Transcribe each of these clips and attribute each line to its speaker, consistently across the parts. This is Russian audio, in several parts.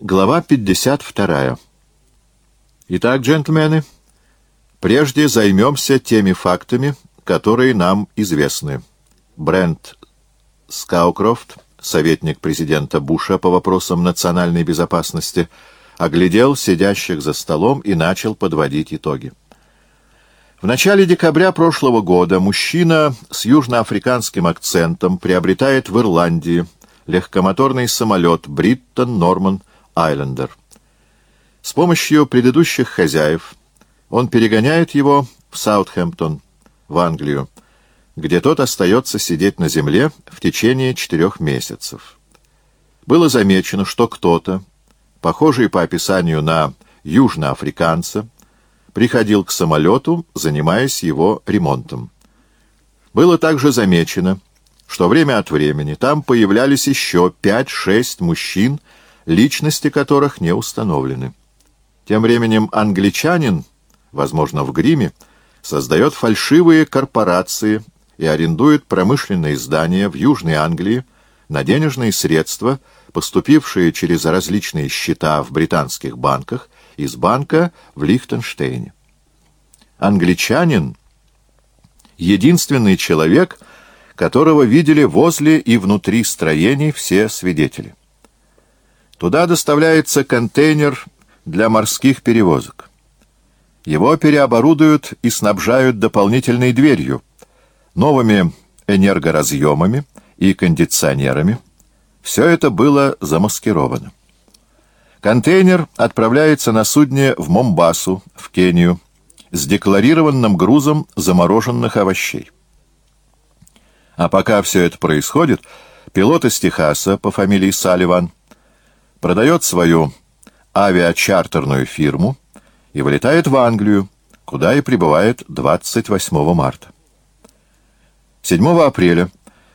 Speaker 1: Глава 52. Итак, джентльмены, прежде займемся теми фактами, которые нам известны. Брент Скаукрофт, советник президента Буша по вопросам национальной безопасности, оглядел сидящих за столом и начал подводить итоги. В начале декабря прошлого года мужчина с южноафриканским акцентом приобретает в Ирландии легкомоторный самолет «Бриттон Норман Айлендер. С помощью предыдущих хозяев он перегоняет его в Саутхэмптон, в Англию, где тот остается сидеть на земле в течение четырех месяцев. Было замечено, что кто-то, похожий по описанию на южноафриканца, приходил к самолету, занимаясь его ремонтом. Было также замечено, что время от времени там появлялись еще пять-шесть мужчин, личности которых не установлены. Тем временем англичанин, возможно, в гриме, создает фальшивые корпорации и арендует промышленные здания в Южной Англии на денежные средства, поступившие через различные счета в британских банках из банка в Лихтенштейне. Англичанин — единственный человек, которого видели возле и внутри строений все свидетели. Туда доставляется контейнер для морских перевозок. Его переоборудуют и снабжают дополнительной дверью, новыми энергоразъемами и кондиционерами. Все это было замаскировано. Контейнер отправляется на судне в Момбасу, в Кению, с декларированным грузом замороженных овощей. А пока все это происходит, пилот из Техаса по фамилии Салливан продает свою авиачартерную фирму и вылетает в Англию, куда и прибывает 28 марта. 7 апреля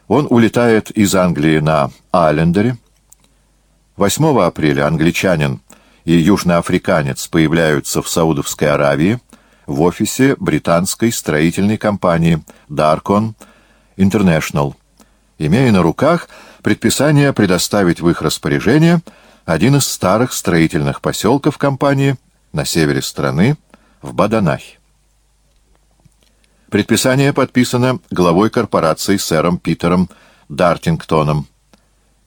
Speaker 1: он улетает из Англии на Айлендере. 8 апреля англичанин и южноафриканец появляются в Саудовской Аравии в офисе британской строительной компании Darkon International, имея на руках предписание предоставить в их распоряжение – один из старых строительных поселков компании на севере страны, в Баданахе. Предписание подписано главой корпорации сэром Питером Дартингтоном.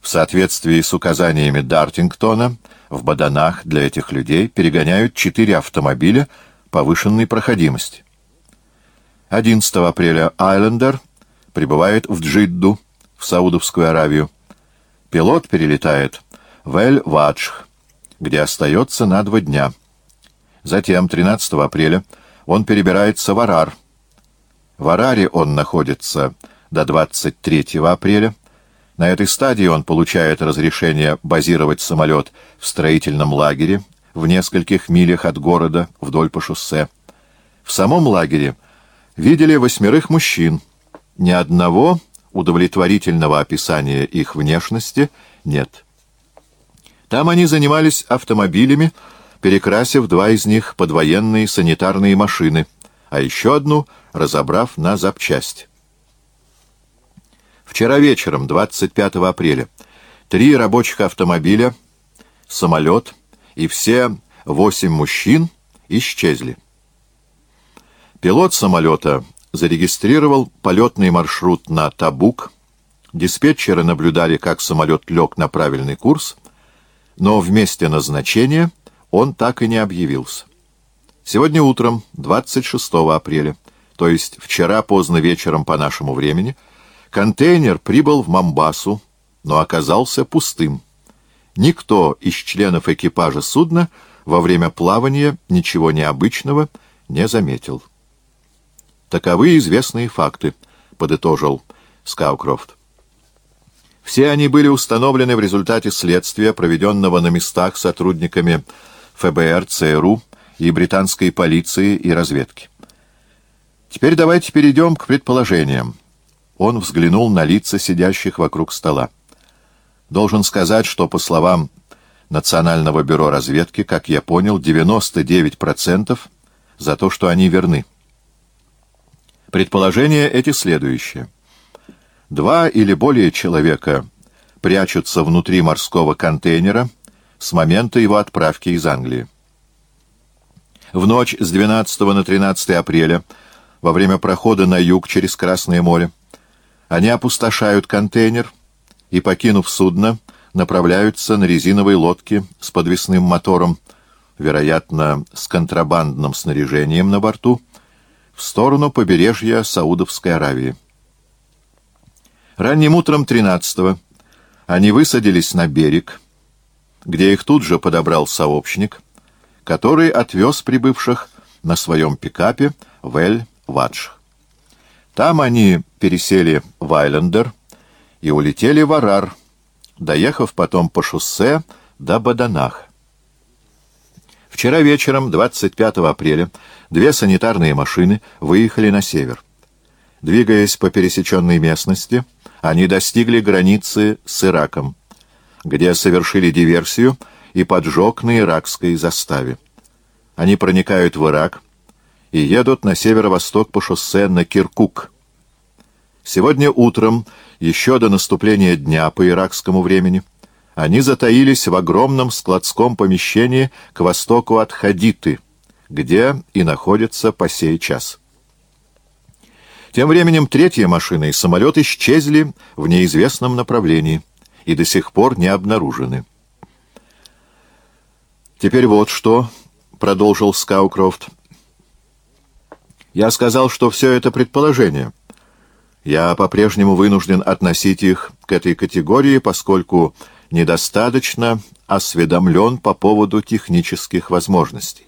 Speaker 1: В соответствии с указаниями Дартингтона, в Баданах для этих людей перегоняют четыре автомобиля повышенной проходимости. 11 апреля Айлендер прибывает в Джидду, в Саудовскую Аравию. Пилот перелетает в Эль-Ваджх, где остается на два дня. Затем, 13 апреля, он перебирается в Арар. В Араре он находится до 23 апреля. На этой стадии он получает разрешение базировать самолет в строительном лагере в нескольких милях от города вдоль по шоссе. В самом лагере видели восьмерых мужчин. Ни одного удовлетворительного описания их внешности нет. Там они занимались автомобилями, перекрасив два из них под военные санитарные машины, а еще одну разобрав на запчасть. Вчера вечером, 25 апреля, три рабочих автомобиля, самолет и все восемь мужчин исчезли. Пилот самолета зарегистрировал полетный маршрут на Табук, диспетчеры наблюдали, как самолет лег на правильный курс — но в назначения он так и не объявился. Сегодня утром, 26 апреля, то есть вчера поздно вечером по нашему времени, контейнер прибыл в Мамбасу, но оказался пустым. Никто из членов экипажа судна во время плавания ничего необычного не заметил. Таковы известные факты, — подытожил Скаукрофт. Все они были установлены в результате следствия, проведенного на местах сотрудниками ФБР, ЦРУ и британской полиции и разведки. Теперь давайте перейдем к предположениям. Он взглянул на лица сидящих вокруг стола. Должен сказать, что, по словам Национального бюро разведки, как я понял, 99% за то, что они верны. Предположения эти следующие. Два или более человека прячутся внутри морского контейнера с момента его отправки из Англии. В ночь с 12 на 13 апреля, во время прохода на юг через Красное море, они опустошают контейнер и, покинув судно, направляются на резиновой лодке с подвесным мотором, вероятно, с контрабандным снаряжением на борту, в сторону побережья Саудовской Аравии. Ранним утром 13-го они высадились на берег, где их тут же подобрал сообщник, который отвез прибывших на своем пикапе в Эль-Вадж. Там они пересели в Айлендер и улетели в Арар, доехав потом по шоссе до Баданах. Вчера вечером, 25 апреля, две санитарные машины выехали на север. Двигаясь по пересеченной местности, они достигли границы с Ираком, где совершили диверсию и поджог на иракской заставе. Они проникают в Ирак и едут на северо-восток по шоссе на Киркук. Сегодня утром, еще до наступления дня по иракскому времени, они затаились в огромном складском помещении к востоку от Хадиты, где и находятся по сей час. Тем временем третья машина и самолет исчезли в неизвестном направлении и до сих пор не обнаружены. «Теперь вот что», — продолжил Скаукрофт. «Я сказал, что все это предположение. Я по-прежнему вынужден относить их к этой категории, поскольку недостаточно осведомлен по поводу технических возможностей.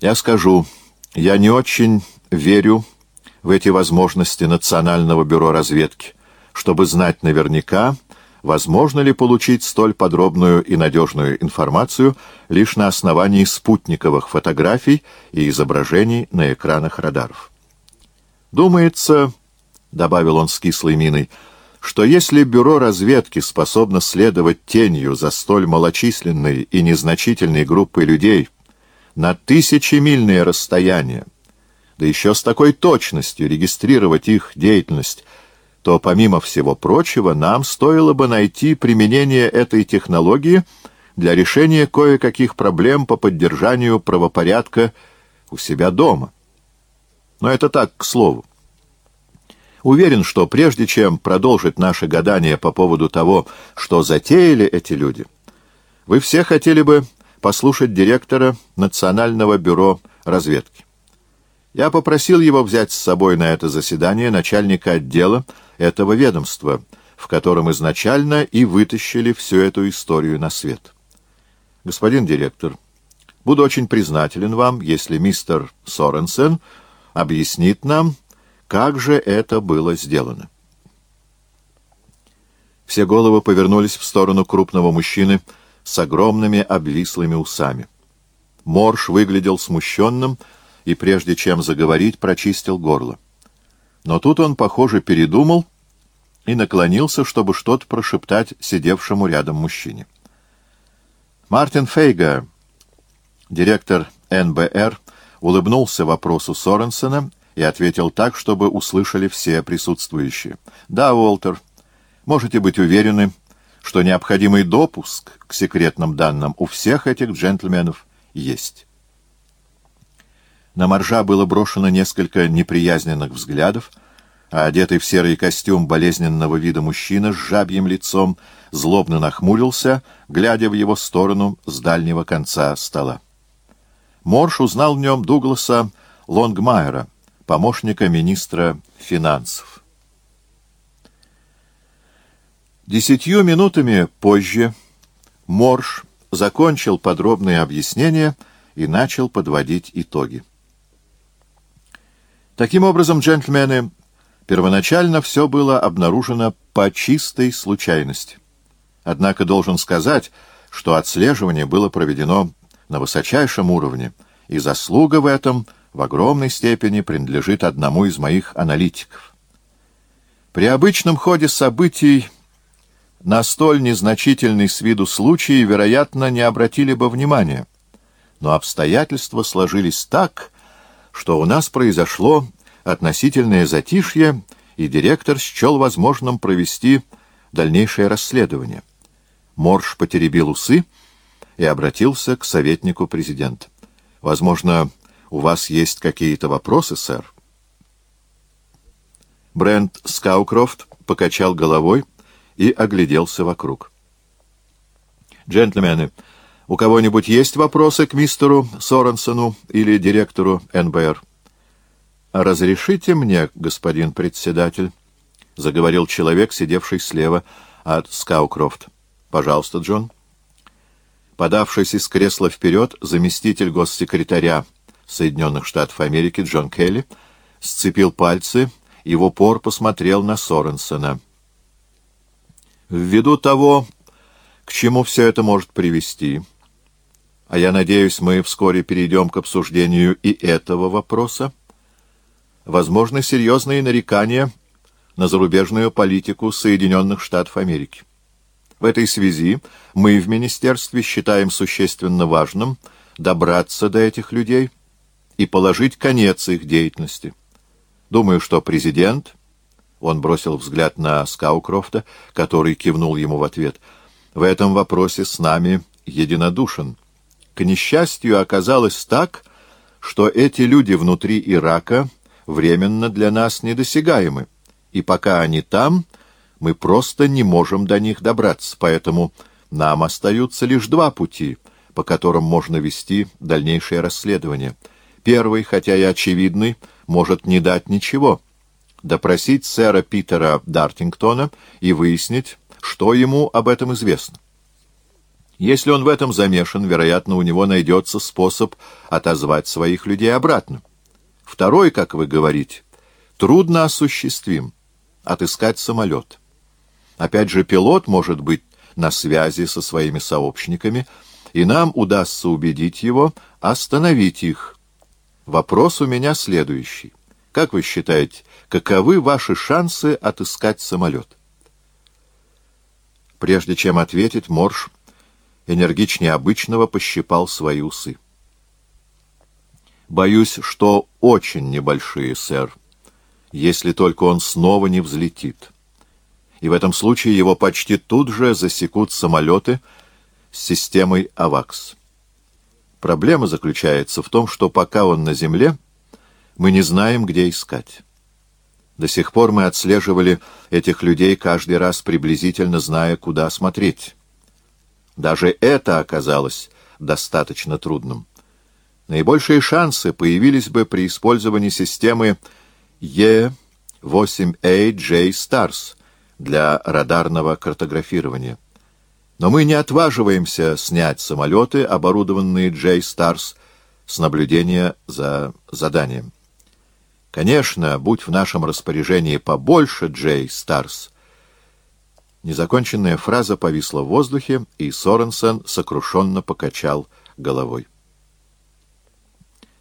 Speaker 1: Я скажу, я не очень верю в эти возможности Национального бюро разведки, чтобы знать наверняка, возможно ли получить столь подробную и надежную информацию лишь на основании спутниковых фотографий и изображений на экранах радаров. Думается, — добавил он с кислой миной, — что если бюро разведки способно следовать тенью за столь малочисленной и незначительной группой людей на тысячемильные расстояния, да еще с такой точностью регистрировать их деятельность, то, помимо всего прочего, нам стоило бы найти применение этой технологии для решения кое-каких проблем по поддержанию правопорядка у себя дома. Но это так, к слову. Уверен, что прежде чем продолжить наше гадание по поводу того, что затеяли эти люди, вы все хотели бы послушать директора Национального бюро разведки. Я попросил его взять с собой на это заседание начальника отдела этого ведомства, в котором изначально и вытащили всю эту историю на свет. Господин директор, буду очень признателен вам, если мистер Соренсен объяснит нам, как же это было сделано? Все головы повернулись в сторону крупного мужчины с огромными обвислыми усами. Морш выглядел смущенным и, прежде чем заговорить, прочистил горло. Но тут он, похоже, передумал и наклонился, чтобы что-то прошептать сидевшему рядом мужчине. Мартин Фейга, директор НБР, улыбнулся вопросу Соренсена и ответил так, чтобы услышали все присутствующие. «Да, Уолтер, можете быть уверены, что необходимый допуск к секретным данным у всех этих джентльменов есть». На Моржа было брошено несколько неприязненных взглядов, а одетый в серый костюм болезненного вида мужчина с жабьим лицом злобно нахмурился, глядя в его сторону с дальнего конца стола. Морш узнал в нем Дугласа Лонгмайера, помощника министра финансов. Десятью минутами позже Морш закончил подробные объяснения и начал подводить итоги. Таким образом, джентльмены, первоначально все было обнаружено по чистой случайности. Однако должен сказать, что отслеживание было проведено на высочайшем уровне, и заслуга в этом – в огромной степени принадлежит одному из моих аналитиков. При обычном ходе событий на столь незначительный с виду случай, вероятно, не обратили бы внимания. Но обстоятельства сложились так, что у нас произошло относительное затишье, и директор счел возможным провести дальнейшее расследование. Морж потеребил усы и обратился к советнику президента. «Возможно, у вас есть какие-то вопросы, сэр?» Брент Скаукрофт покачал головой и огляделся вокруг. «Джентльмены, у кого-нибудь есть вопросы к мистеру Соренсону или директору НБР?» «Разрешите мне, господин председатель?» — заговорил человек, сидевший слева от Скаукрофт. «Пожалуйста, Джон». Подавшись из кресла вперед, заместитель госсекретаря Соединенных Штатов Америки Джон Келли сцепил пальцы и в упор посмотрел на Соренсона. «Ввиду того, к чему все это может привести, а я надеюсь, мы вскоре перейдем к обсуждению и этого вопроса, возможны серьезные нарекания на зарубежную политику Соединенных Штатов Америки. В этой связи мы в Министерстве считаем существенно важным добраться до этих людей и положить конец их деятельности. Думаю, что президент, он бросил взгляд на Скаукрофта, который кивнул ему в ответ, в этом вопросе с нами единодушен. К несчастью, оказалось так, что эти люди внутри Ирака временно для нас недосягаемы, и пока они там, мы просто не можем до них добраться, поэтому нам остаются лишь два пути, по которым можно вести дальнейшее расследование. Первый, хотя и очевидный, может не дать ничего. Допросить сэра Питера Дартингтона и выяснить, что ему об этом известно. Если он в этом замешан, вероятно, у него найдется способ отозвать своих людей обратно. Второй, как вы говорите, трудно осуществим — отыскать самолет. Опять же, пилот может быть на связи со своими сообщниками, и нам удастся убедить его остановить их. Вопрос у меня следующий. Как вы считаете, каковы ваши шансы отыскать самолет? Прежде чем ответить, Морж энергичнее обычного пощипал свои усы. «Боюсь, что очень небольшие, сэр, если только он снова не взлетит» и в этом случае его почти тут же засекут самолеты с системой АВАКС. Проблема заключается в том, что пока он на земле, мы не знаем, где искать. До сих пор мы отслеживали этих людей каждый раз приблизительно зная, куда смотреть. Даже это оказалось достаточно трудным. Наибольшие шансы появились бы при использовании системы E8AJ STARS — для радарного картографирования. Но мы не отваживаемся снять самолеты, оборудованные J-Stars, с наблюдения за заданием. Конечно, будь в нашем распоряжении побольше J-Stars. Незаконченная фраза повисла в воздухе, и Соренсен сокрушенно покачал головой.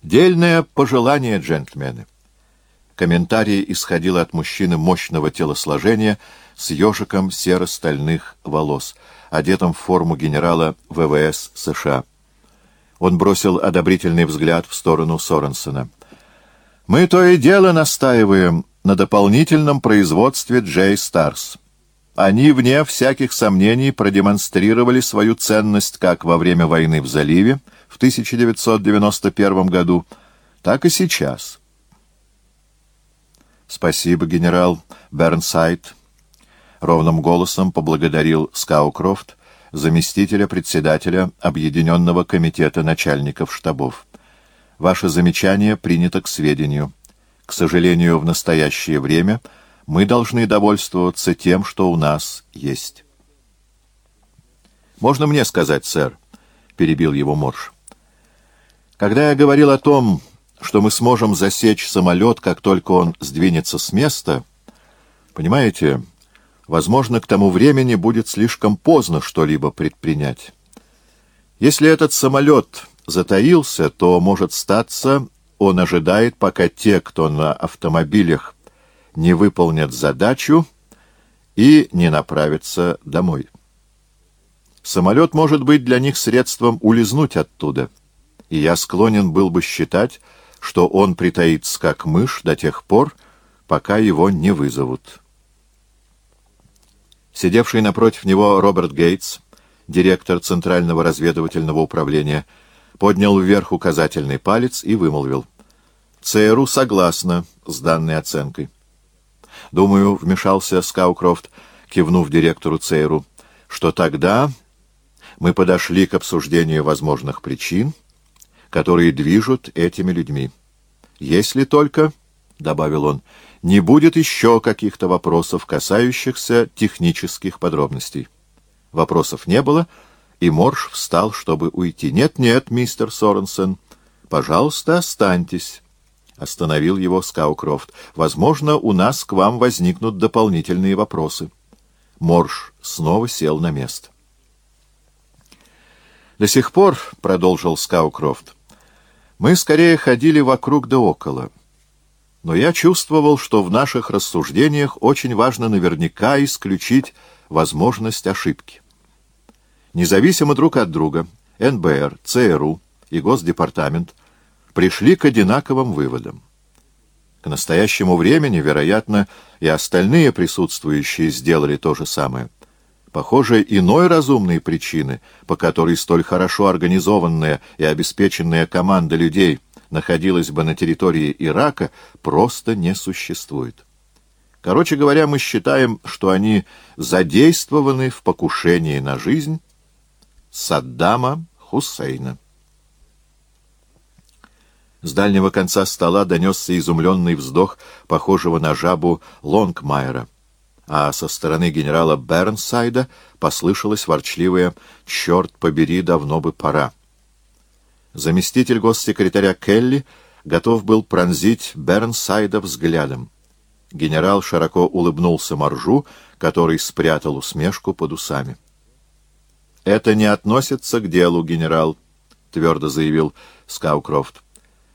Speaker 1: Дельное пожелание, джентльмены. Комментарий исходил от мужчины мощного телосложения с ежиком серо-стальных волос, одетым в форму генерала ВВС США. Он бросил одобрительный взгляд в сторону Соренсона. «Мы то и дело настаиваем на дополнительном производстве Джей Старс. Они, вне всяких сомнений, продемонстрировали свою ценность как во время войны в заливе в 1991 году, так и сейчас». «Спасибо, генерал Бернсайд», — ровным голосом поблагодарил Скаукрофт, заместителя председателя Объединенного комитета начальников штабов. «Ваше замечание принято к сведению. К сожалению, в настоящее время мы должны довольствоваться тем, что у нас есть». «Можно мне сказать, сэр?» — перебил его Морж. «Когда я говорил о том, что мы сможем засечь самолет, как только он сдвинется с места, понимаете, возможно, к тому времени будет слишком поздно что-либо предпринять. Если этот самолет затаился, то, может статься, он ожидает, пока те, кто на автомобилях, не выполнят задачу и не направятся домой. Самолет может быть для них средством улизнуть оттуда, и я склонен был бы считать, что он притаится как мышь до тех пор, пока его не вызовут. Сидевший напротив него Роберт Гейтс директор Центрального разведывательного управления, поднял вверх указательный палец и вымолвил. ЦРУ согласна с данной оценкой. Думаю, вмешался Скаукрофт, кивнув директору ЦРУ, что тогда мы подошли к обсуждению возможных причин, которые движут этими людьми. Если только, — добавил он, — не будет еще каких-то вопросов, касающихся технических подробностей. Вопросов не было, и Морш встал, чтобы уйти. «Нет-нет, мистер Соренсен, пожалуйста, останьтесь». Остановил его Скаукрофт. «Возможно, у нас к вам возникнут дополнительные вопросы». Морш снова сел на место. «До сих пор, — продолжил Скаукрофт, — мы скорее ходили вокруг да около. Но я чувствовал, что в наших рассуждениях очень важно наверняка исключить возможность ошибки. Независимо друг от друга, НБР, ЦРУ и Госдепартамент пришли к одинаковым выводам. К настоящему времени, вероятно, и остальные присутствующие сделали то же самое. Похоже, иной разумной причины, по которой столь хорошо организованная и обеспеченная команда людей находилась бы на территории Ирака, просто не существует. Короче говоря, мы считаем, что они задействованы в покушении на жизнь Саддама Хусейна. С дальнего конца стола донесся изумленный вздох, похожего на жабу Лонгмайера, а со стороны генерала Бернсайда послышалось ворчливое «Черт побери, давно бы пора». Заместитель госсекретаря Келли готов был пронзить Бернсайда взглядом. Генерал широко улыбнулся Маржу, который спрятал усмешку под усами. «Это не относится к делу, генерал», — твердо заявил Скаукрофт.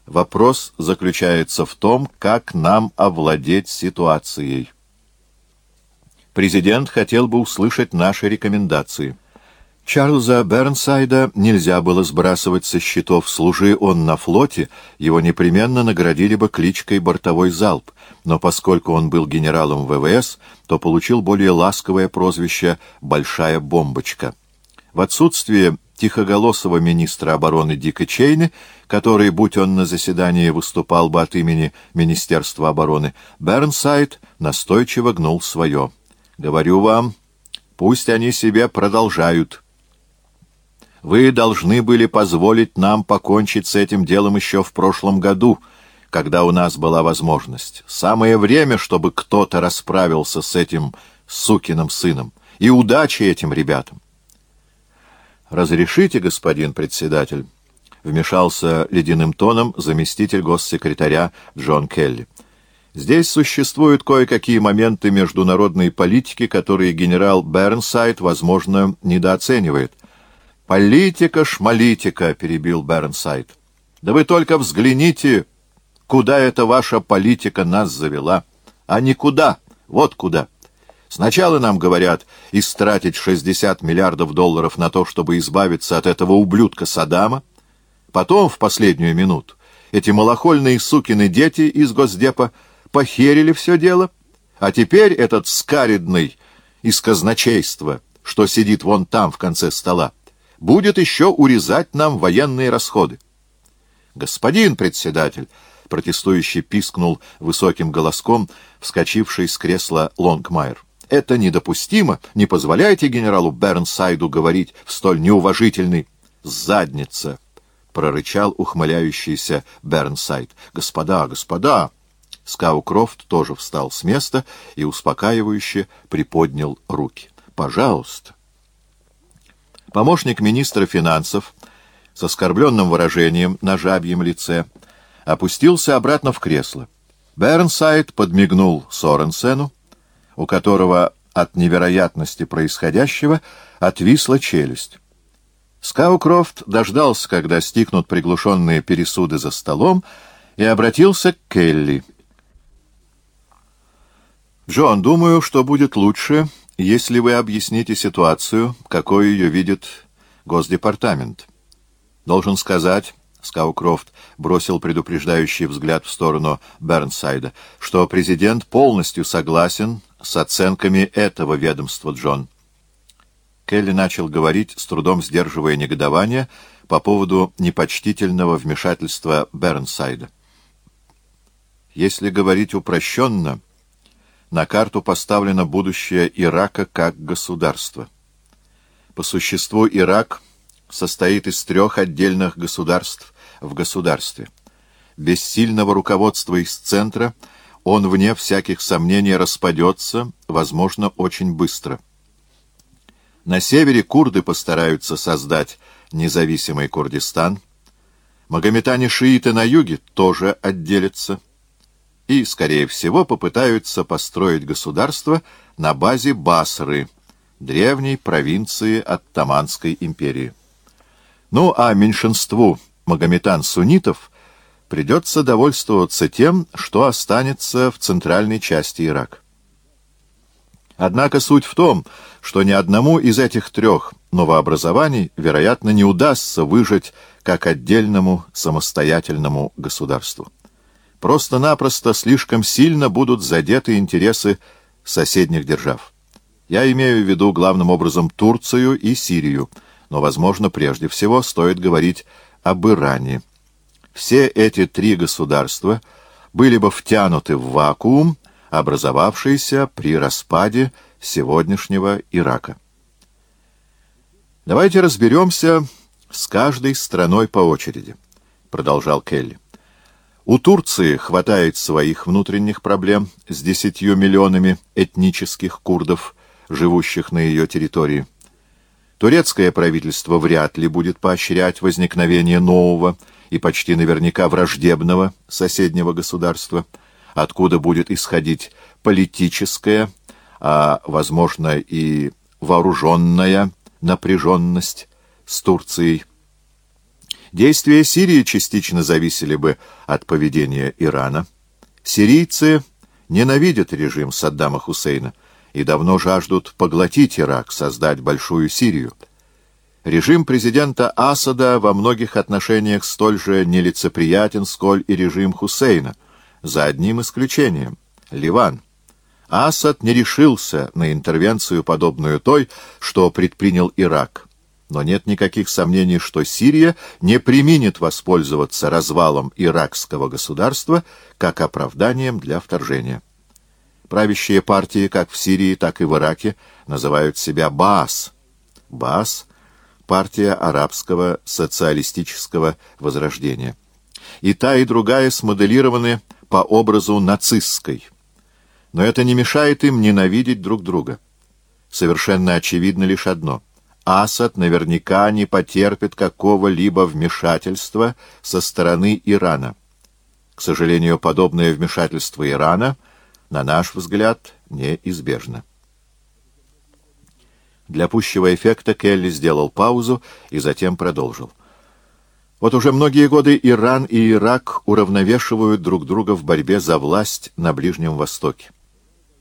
Speaker 1: «Вопрос заключается в том, как нам овладеть ситуацией. Президент хотел бы услышать наши рекомендации». Чарльза Бернсайда нельзя было сбрасывать со счетов. Служи он на флоте, его непременно наградили бы кличкой «Бортовой залп», но поскольку он был генералом ВВС, то получил более ласковое прозвище «Большая бомбочка». В отсутствие тихоголосого министра обороны Дика Чейни, который, будь он на заседании, выступал бы от имени Министерства обороны, Бернсайд настойчиво гнул свое. «Говорю вам, пусть они себе продолжают». Вы должны были позволить нам покончить с этим делом еще в прошлом году, когда у нас была возможность. Самое время, чтобы кто-то расправился с этим сукиным сыном. И удачи этим ребятам. «Разрешите, господин председатель?» — вмешался ледяным тоном заместитель госсекретаря Джон Келли. «Здесь существуют кое-какие моменты международной политики, которые генерал Бернсайд, возможно, недооценивает». «Политика-шмалитика», — перебил Бернсайд. «Да вы только взгляните, куда эта ваша политика нас завела. А никуда, вот куда. Сначала нам говорят истратить 60 миллиардов долларов на то, чтобы избавиться от этого ублюдка Саддама. Потом, в последнюю минуту, эти малохольные сукины дети из Госдепа похерили все дело, а теперь этот скаридный из казначейства, что сидит вон там в конце стола, будет еще урезать нам военные расходы. Господин председатель, протестующий пискнул высоким голоском, вскочивший с кресла Лонгмайер. Это недопустимо. Не позволяйте генералу Бернсайду говорить в столь неуважительный задница, прорычал ухмыляющийся Бернсайд. Господа, господа! Скаукрофт тоже встал с места и успокаивающе приподнял руки. Пожалуйста. Помощник министра финансов с оскорбленным выражением на жабьем лице опустился обратно в кресло. Бернсайд подмигнул Соренсену, у которого от невероятности происходящего отвисла челюсть. Скаукрофт дождался, когда стихнут приглушенные пересуды за столом, и обратился к Келли. «Джон, думаю, что будет лучше, если вы объясните ситуацию, какой ее видит Госдепартамент. Должен сказать, Скаукрофт бросил предупреждающий взгляд в сторону Бернсайда, что президент полностью согласен с оценками этого ведомства, Джон. Келли начал говорить, с трудом сдерживая негодование по поводу непочтительного вмешательства Бернсайда. Если говорить упрощенно, на карту поставлено будущее Ирака как государства. По существу Ирак состоит из трех отдельных государств в государстве. Без сильного руководства из центра он, вне всяких сомнений, распадется, возможно, очень быстро. На севере курды постараются создать независимый Курдистан. Магометане-шииты на юге тоже отделятся. И, скорее всего, попытаются построить государство на базе Басры, древней провинции Оттаманской империи. Ну а меньшинству магометан-суннитов придется довольствоваться тем, что останется в центральной части Ирака. Однако суть в том, что ни одному из этих трех новообразований, вероятно, не удастся выжить как отдельному самостоятельному государству. Просто-напросто слишком сильно будут задеты интересы соседних держав. Я имею в виду главным образом Турцию и Сирию, но, возможно, прежде всего стоит говорить об Иране. Все эти три государства были бы втянуты в вакуум, образовавшийся при распаде сегодняшнего Ирака. «Давайте разберемся с каждой страной по очереди», — продолжал Келли. «У Турции хватает своих внутренних проблем с десятью миллионами этнических курдов, живущих на ее территории. Турецкое правительство вряд ли будет поощрять возникновение нового и почти наверняка враждебного соседнего государства — откуда будет исходить политическая, а, возможно, и вооруженная напряженность с Турцией. Действия Сирии частично зависели бы от поведения Ирана. Сирийцы ненавидят режим Саддама Хусейна и давно жаждут поглотить Ирак, создать Большую Сирию. Режим президента Асада во многих отношениях столь же нелицеприятен, сколь и режим Хусейна — за одним исключением — Ливан. Асад не решился на интервенцию, подобную той, что предпринял Ирак. Но нет никаких сомнений, что Сирия не применит воспользоваться развалом иракского государства как оправданием для вторжения. Правящие партии как в Сирии, так и в Ираке называют себя Баас. Баас — партия арабского социалистического возрождения. И та, и другая смоделированы по образу нацистской. Но это не мешает им ненавидеть друг друга. Совершенно очевидно лишь одно. Асад наверняка не потерпит какого-либо вмешательства со стороны Ирана. К сожалению, подобное вмешательство Ирана, на наш взгляд, неизбежно. Для пущего эффекта Келли сделал паузу и затем продолжил. — вот уже многие годы Иран и Ирак уравновешивают друг друга в борьбе за власть на Ближнем Востоке.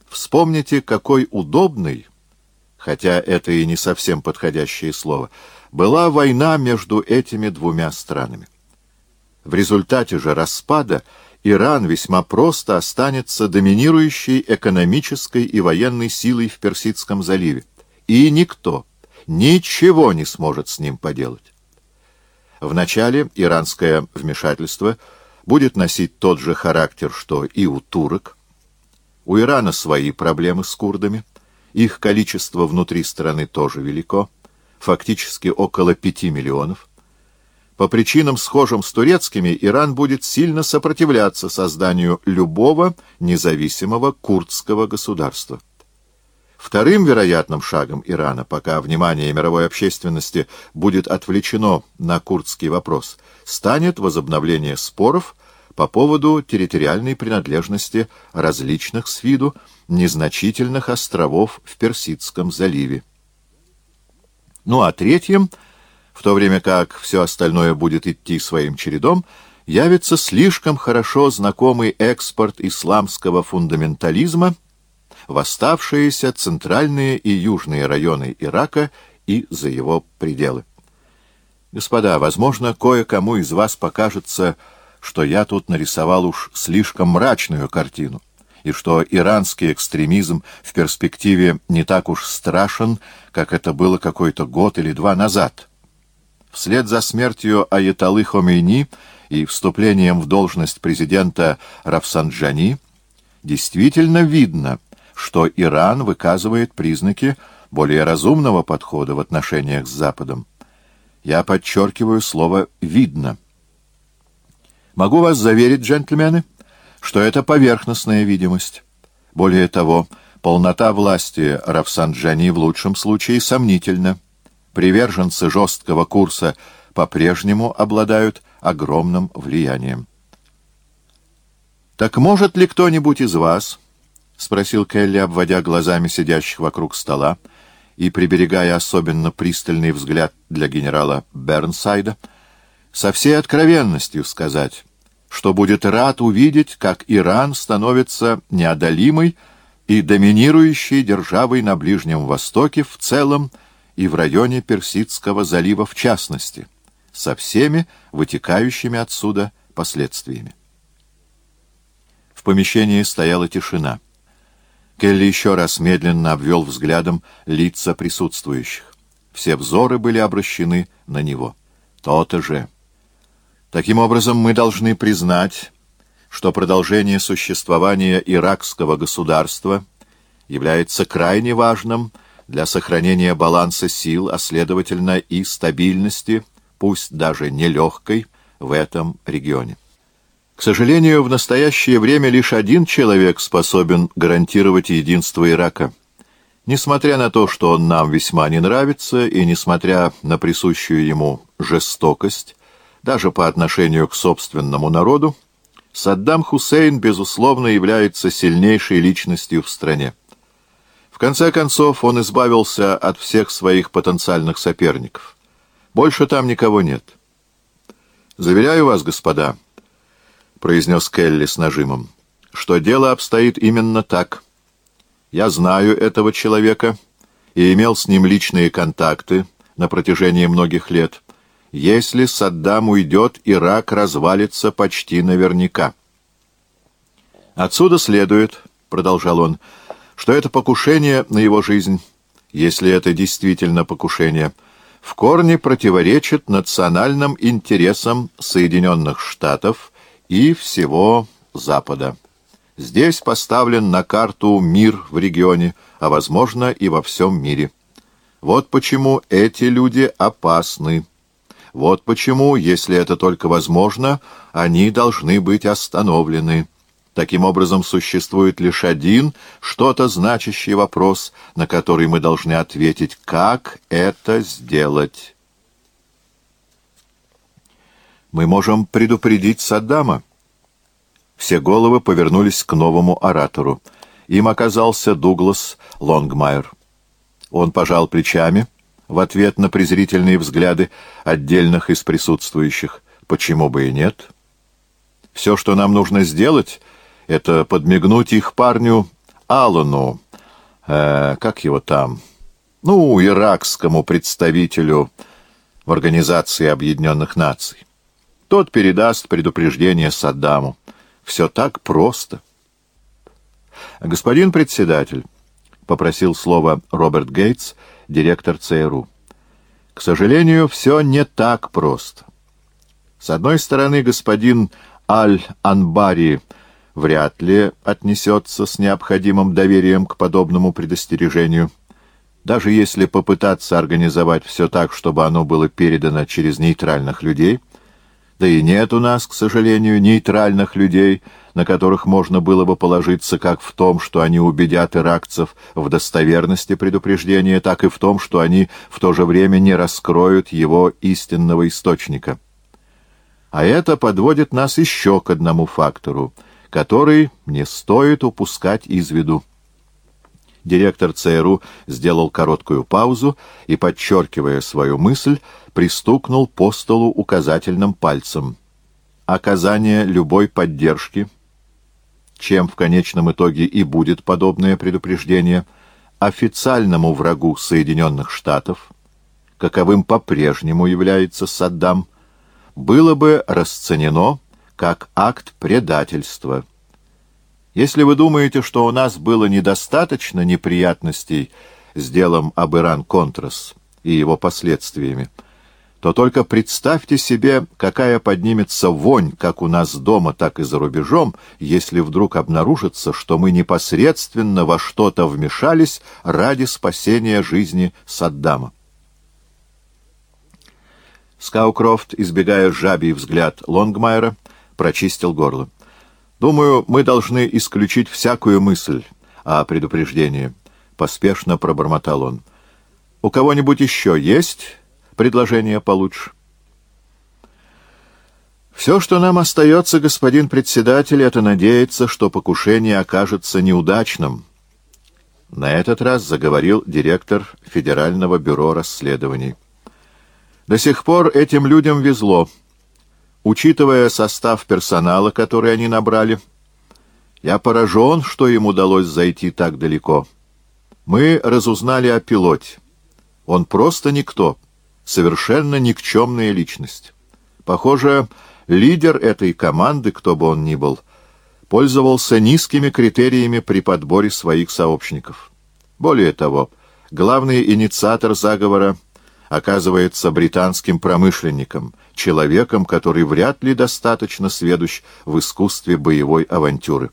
Speaker 1: Вспомните, какой удобной, хотя это и не совсем подходящее слово, была война между этими двумя странами. В результате же распада Иран весьма просто останется доминирующей экономической и военной силой в Персидском заливе, и никто ничего не сможет с ним поделать. Вначале иранское вмешательство будет носить тот же характер, что и у турок. У Ирана свои проблемы с курдами. Их количество внутри страны тоже велико, фактически около пяти миллионов. По причинам, схожим с турецкими, Иран будет сильно сопротивляться созданию любого независимого курдского государства. Вторым вероятным шагом Ирана, пока внимание мировой общественности будет отвлечено на курдский вопрос, станет возобновление споров по поводу территориальной принадлежности различных с виду незначительных островов в Персидском заливе. Ну а третьим, в то время как все остальное будет идти своим чередом, явится слишком хорошо знакомый экспорт исламского фундаментализма – в оставшиеся центральные и южные районы Ирака и за его пределы. Господа, возможно, кое-кому из вас покажется, что я тут нарисовал уж слишком мрачную картину, и что иранский экстремизм в перспективе не так уж страшен, как это было какой-то год или два назад. Вслед за смертью Аяталы Хомейни и вступлением в должность президента Рафсанджани действительно видно, что Иран выказывает признаки более разумного подхода в отношениях с Западом. Я подчеркиваю слово «видно». Могу вас заверить, джентльмены, что это поверхностная видимость. Более того, полнота власти Рафсанджани в лучшем случае сомнительна. Приверженцы жесткого курса по-прежнему обладают огромным влиянием. «Так может ли кто-нибудь из вас, — спросил Келли, обводя глазами сидящих вокруг стола и приберегая особенно пристальный взгляд для генерала Бернсайда, — со всей откровенностью сказать, что будет рад увидеть, как Иран становится неодолимой и доминирующей державой на Ближнем Востоке в целом и в районе Персидского залива в частности, со всеми вытекающими отсюда последствиями. В помещении стояла тишина. Келли еще раз медленно обвел взглядом лица присутствующих. Все взоры были обращены на него. То-то же. Таким образом, мы должны признать, что продолжение существования иракского государства является крайне важным для сохранения баланса сил, а следовательно и стабильности, пусть даже нелегкой, в этом регионе. К сожалению, в настоящее время лишь один человек способен гарантировать единство Ирака. Несмотря на то, что он нам весьма не нравится, и несмотря на присущую ему жестокость, даже по отношению к собственному народу, Саддам Хусейн, безусловно, является сильнейшей личностью в стране. В конце концов, он избавился от всех своих потенциальных соперников. Больше там никого нет. «Заверяю вас, господа», — произнес Келли с нажимом, — «что дело обстоит именно так. Я знаю этого человека и имел с ним личные контакты на протяжении многих лет». Если Саддам уйдет, Ирак развалится почти наверняка. Отсюда следует, — продолжал он, — что это покушение на его жизнь, если это действительно покушение, в корне противоречит национальным интересам Соединенных Штатов и всего Запада. Здесь поставлен на карту мир в регионе, а, возможно, и во всем мире. Вот почему эти люди опасны. Вот почему, если это только возможно, они должны быть остановлены. Таким образом, существует лишь один, что-то значащий вопрос, на который мы должны ответить, как это сделать. Мы можем предупредить Саддама. Все головы повернулись к новому оратору. Им оказался Дуглас Лонгмайер. Он пожал плечами — в ответ на презрительные взгляды отдельных из присутствующих. Почему бы и нет? Все, что нам нужно сделать, это подмигнуть их парню Аллану, э, как его там, ну, иракскому представителю в Организации Объединенных Наций. Тот передаст предупреждение Саддаму. Все так просто. Господин председатель, — попросил слово Роберт Гейтс, — директор ЦРУ. К сожалению, все не так просто. С одной стороны, господин Аль-Анбари вряд ли отнесется с необходимым доверием к подобному предостережению, даже если попытаться организовать все так, чтобы оно было передано через нейтральных людей — да и нет у нас, к сожалению, нейтральных людей, на которых можно было бы положиться как в том, что они убедят иракцев в достоверности предупреждения, так и в том, что они в то же время не раскроют его истинного источника. А это подводит нас еще к одному фактору, который не стоит упускать из виду. Директор ЦРУ сделал короткую паузу и, подчеркивая свою мысль, пристукнул по столу указательным пальцем. Оказание любой поддержки, чем в конечном итоге и будет подобное предупреждение, официальному врагу Соединенных Штатов, каковым по-прежнему является Саддам, было бы расценено как акт предательства – Если вы думаете, что у нас было недостаточно неприятностей с делом об Иран-Контрас и его последствиями, то только представьте себе, какая поднимется вонь как у нас дома, так и за рубежом, если вдруг обнаружится, что мы непосредственно во что-то вмешались ради спасения жизни Саддама. Скаукрофт, избегая жабий взгляд Лонгмайера, прочистил горло. Думаю, мы должны исключить всякую мысль о предупреждении. Поспешно пробормотал он. У кого-нибудь еще есть предложение получше? Все, что нам остается, господин председатель, это надеяться, что покушение окажется неудачным. На этот раз заговорил директор Федерального бюро расследований. До сих пор этим людям везло — Учитывая состав персонала, который они набрали, я поражен, что им удалось зайти так далеко. Мы разузнали о пилоте. Он просто никто, совершенно никчемная личность. Похоже, лидер этой команды, кто бы он ни был, пользовался низкими критериями при подборе своих сообщников. Более того, главный инициатор заговора оказывается британским промышленником, человеком, который вряд ли достаточно сведущ в искусстве боевой авантюры.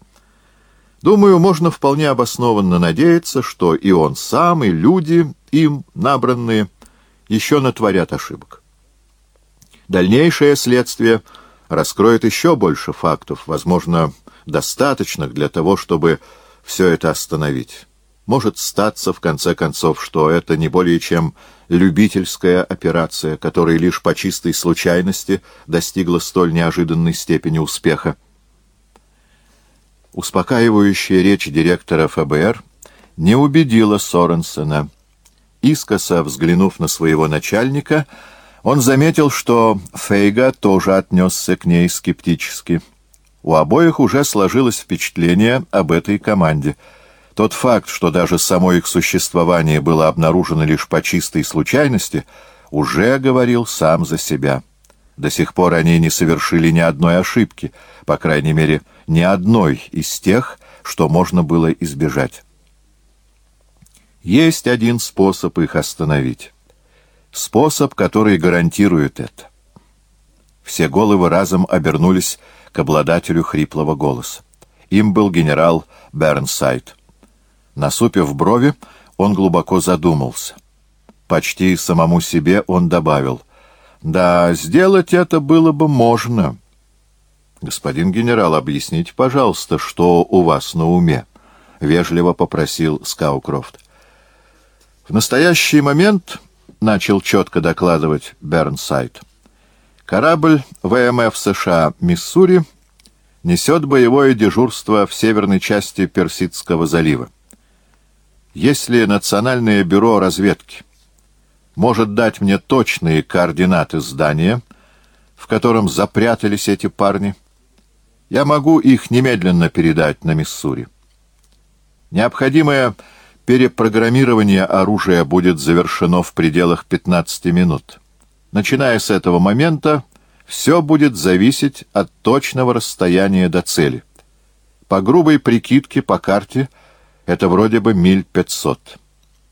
Speaker 1: Думаю, можно вполне обоснованно надеяться, что и он сам, и люди, им набранные, еще натворят ошибок. Дальнейшее следствие раскроет еще больше фактов, возможно, достаточных для того, чтобы все это остановить. Может статься, в конце концов, что это не более чем любительская операция, которая лишь по чистой случайности достигла столь неожиданной степени успеха. Успокаивающая речь директора ФБР не убедила Соренсена. Искоса взглянув на своего начальника, он заметил, что Фейга тоже отнесся к ней скептически. У обоих уже сложилось впечатление об этой команде — тот факт, что даже само их существование было обнаружено лишь по чистой случайности, уже говорил сам за себя. До сих пор они не совершили ни одной ошибки, по крайней мере, ни одной из тех, что можно было избежать. Есть один способ их остановить. Способ, который гарантирует это. Все головы разом обернулись к обладателю хриплого голоса. Им был генерал Бернсайд. Насупив брови, он глубоко задумался. Почти самому себе он добавил. «Да, сделать это было бы можно». «Господин генерал, объясните, пожалуйста, что у вас на уме?» — вежливо попросил Скаукрофт. «В настоящий момент, — начал четко докладывать Бернсайд, — корабль ВМФ США «Миссури» несет боевое дежурство в северной части Персидского залива. Если Национальное бюро разведки может дать мне точные координаты здания, в котором запрятались эти парни, я могу их немедленно передать на Миссури. Необходимое перепрограммирование оружия будет завершено в пределах 15 минут. Начиная с этого момента, все будет зависеть от точного расстояния до цели. По грубой прикидке по карте — это вроде бы миль пятьсот.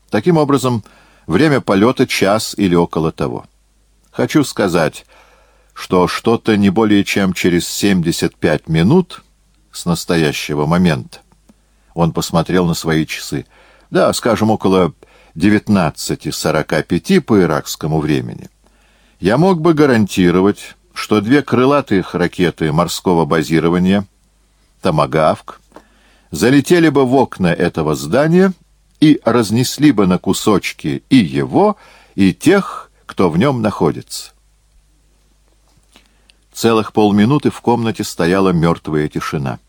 Speaker 1: Таким образом, время полета час или около того. Хочу сказать, что что-то не более чем через 75 минут с настоящего момента. Он посмотрел на свои часы. Да, скажем, около 19.45 по иракскому времени. Я мог бы гарантировать, что две крылатых ракеты морского базирования «Томагавк» залетели бы в окна этого здания и разнесли бы на кусочки и его, и тех, кто в нем находится. Целых полминуты в комнате стояла мертвая тишина.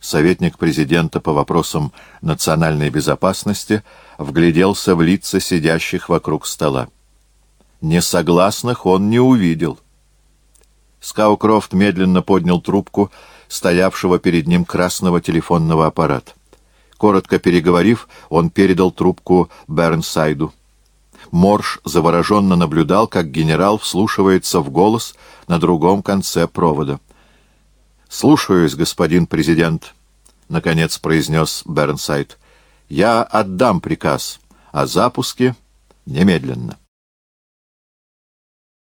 Speaker 1: Советник президента по вопросам национальной безопасности вгляделся в лица сидящих вокруг стола. Несогласных он не увидел. Скаукрофт медленно поднял трубку стоявшего перед ним красного телефонного аппарата. Коротко переговорив, он передал трубку Бернсайду. Морш завороженно наблюдал, как генерал вслушивается в голос на другом конце провода. «Слушаюсь, господин президент», — наконец произнес Бернсайд, — «я отдам приказ о запуске немедленно».